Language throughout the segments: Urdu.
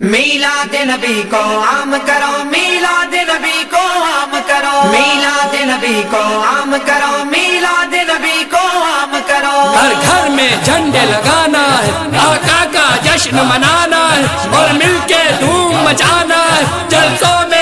میلاد نبی کو عام کرو، میلاد نبی کو عام کرو۔ میلاد نبی کو عام کرو، میلاد نبی کو عام کرو۔ ہر گھر میں جھنڈے لگانا ہے، آقا کا جشن منانا ہے اور مل کے دھوم مچانا ہے۔ جلسوں میں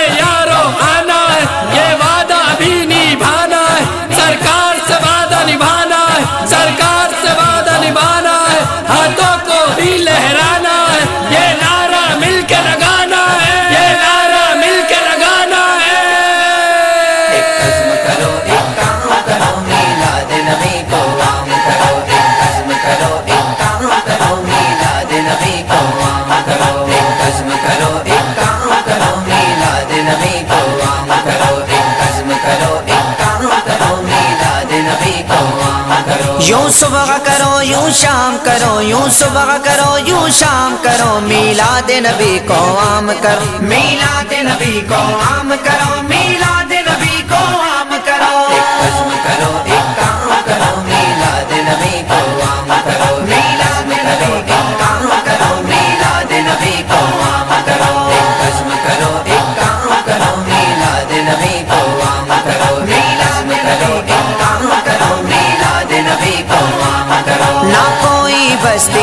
یوں صبح کرو، یوں شام کرو، یوں صبح کرو، یوں شام کرو، میلاد نبی کو عام کرو، میلاد نبی کو عام کرو، میلاد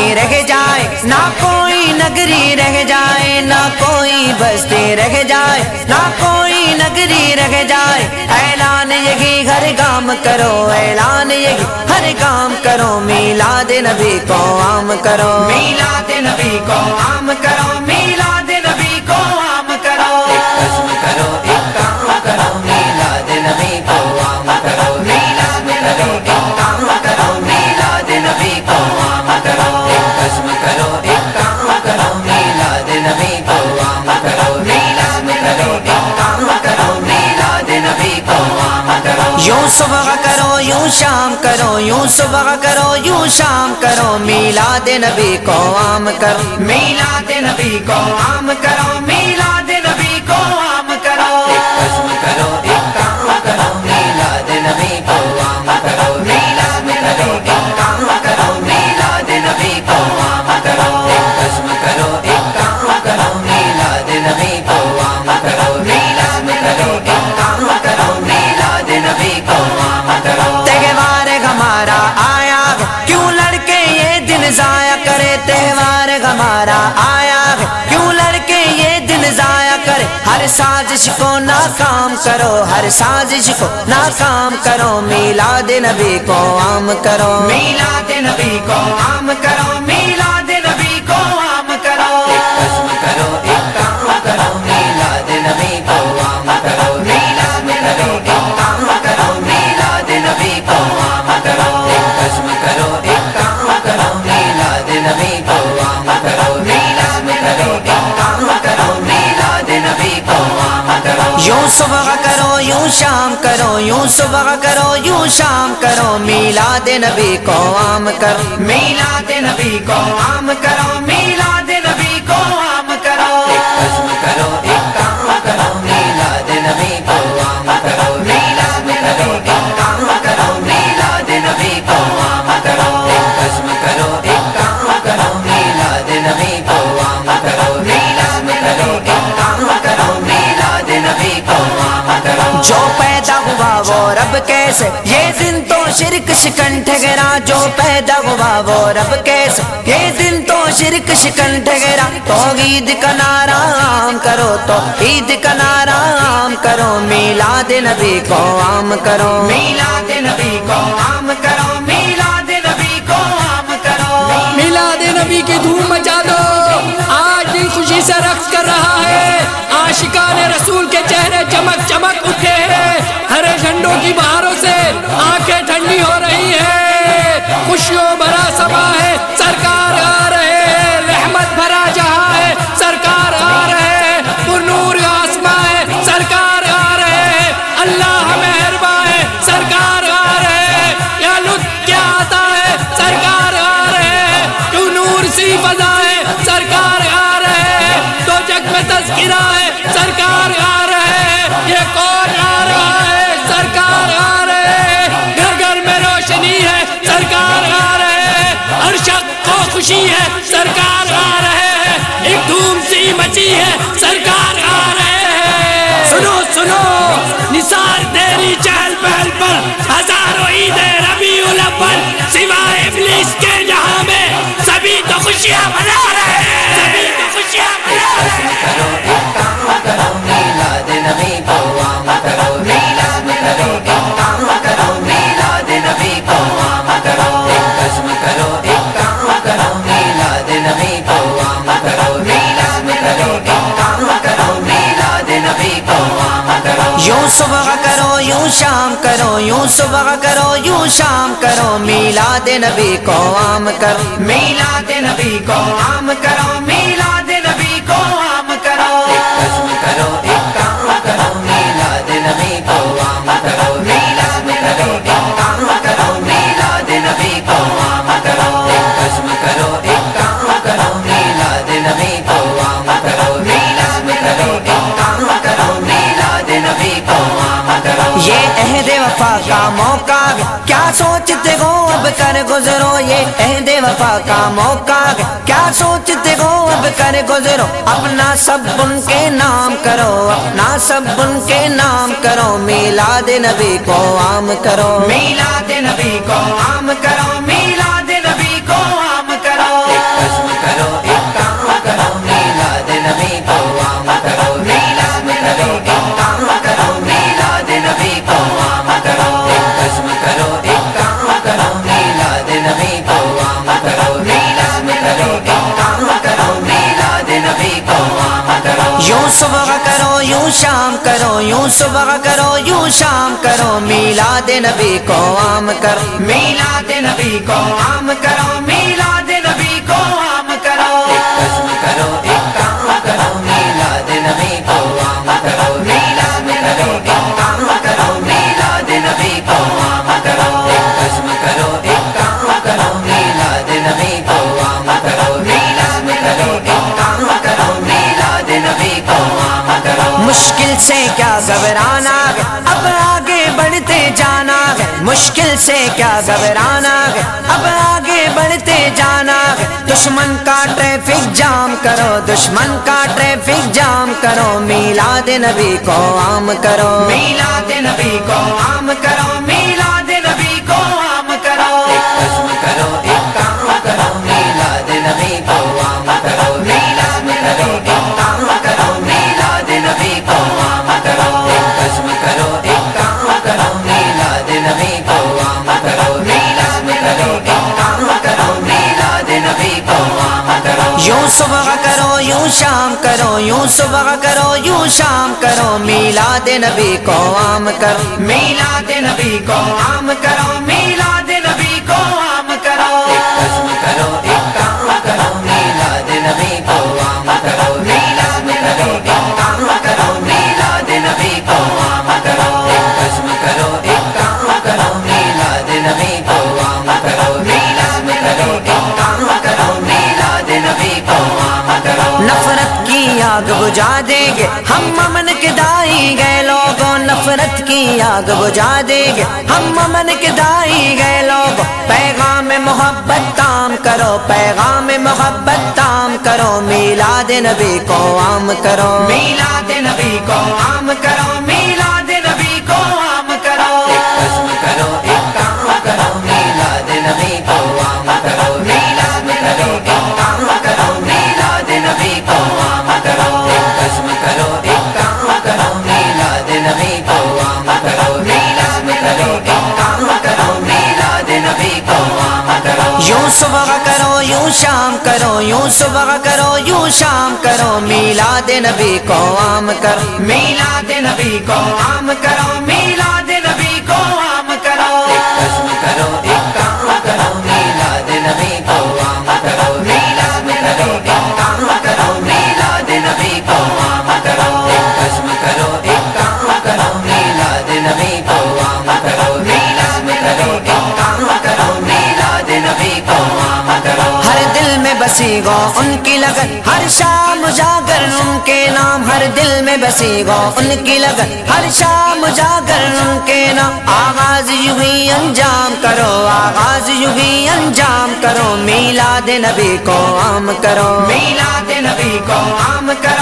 بستی رہ جائے، نہ کوئی نگری رہ جائے، نہ کوئی بستی رہ جائے، نہ کوئی نگری رہ جائے۔ اعلان یہی، ہر کام کرو، اعلان یہی، ہر کام کرو۔ میلاد نبی کو عام کرو۔ میلاد نبی کو عام کرو۔ میلاد یوں شام کرو، یوں صبح کرو، یوں شام کرو، میلاد نبی کو عام کرو، میلاد نبی کو عام کرو، میلاد نبی کو سازش کو ناکام کرو، ہر سازش کو ناکام کرو، میلاد نبی کو عام کرو، میلاد نبی کو عام کرو یوں صبح کرو، یوں شام کرو، یوں صبح کرو، یوں شام کرو، میلاد نبی کو عام کرو، میلاد نبی کو عام کرو، میلاد رب کیسے؟ یہ دن تو شرک شکن ٹھگرا جو پیدا ہوا، وہ رب کیسے؟ یہ دن تو شرک شکن ٹھگرا تو عید کا نعرہ عام کرو، تو عید کا نعرہ عام کرو، میلاد نبی کو عام کرو۔ میلاد نبی کو عام کرو، میلاد نبی کو عام کرو۔ میلاد نبی کی دھوم مچا دو آج دن خوشی سے رقص کر رہا ہے۔ عاشقان رسول کے چہرے چمک چمک اٹھے ہیں۔ ہرے ٹھنڈوں کی بہاروں سے آنکھیں ٹھنڈی ہو رہی ہیں خوشیوں بھرا سما خوشی ہے، سرکار آ رہے ہیں۔ ایک دھوم سی مچی ہے، سرکار آ رہے ہیں۔ سنو سنو۔ نثار تیری چہل پہل پر، ہزاروں عید ربی الاول، سوائے ابلیس کے جہاں میں سبھی تو خوشیاں منا یوں صبح کرو، یوں شام کرو، یوں صبح کرو، یوں شام کرو، میلاد نبی کو عام کرو، میلاد نبی کو عام کرو، میلاد کا موقع کیا سوچتے ہو؟ اب کر گزرو یہ عہد وفا کا موقع کیا سوچتے ہو؟ اب کر گزرو، اپنا سب ان کے نام کرو، اپنا سب ان کے نام کرو، میلاد نبی کو عام کرو۔ میلاد نبی کو عام یوں صبح کرو، یوں شام کرو، میلاد نبی کو عام کرو میلاد نبی کو عام کرو گھبرانا ہے اب آگے بڑھتے جانا ہے. مشکل سے کیا گھبرانا ہے. اب آگے بڑھتے جانا ہے. دشمن کا ٹریفک جام کرو. دشمن کا ٹریفک جام کرو. میلاد نبی کو عام کرو. میلاد نبی کو عام کرو. نبی کو عام کرو میلاد کرو کرو میلاد نبی کو عام کرو یوں صبح کرو، یوں شام کرو، یوں صبح کرو، یوں شام کرو، میلاد نبی کو عام کرو، میلاد نبی کو عام کرو، میلاد آگ بجا دیں گے۔ ہم امن کے دائی گئے، لوگوں نفرت کی آگ بجا دیں گے۔ ہم امن کے دائی گئے، لوگوں، پیغام محبت تام کرو، پیغام محبت تام کرو۔ میلاد نبی کو عام کرو۔ میلاد نبی کو عام کرو۔ یوں صبح کرو، یوں شام کرو، یوں صبح کرو، یوں شام کرو، میلاد نبی کو عام کرو، میلاد نبی کو عام کرو، میلاد بسی گو ان کی لگن ہر شام جاگر ان کے نام ہر دل میں بسی گو ان کی لگن ہر شام جاگر ان کے نام آغاز یوں ہی انجام کرو، آغاز یوں ہی انجام کرو۔ میلاد نبی کو عام کرو۔ میلاد نبی کو عام کرو۔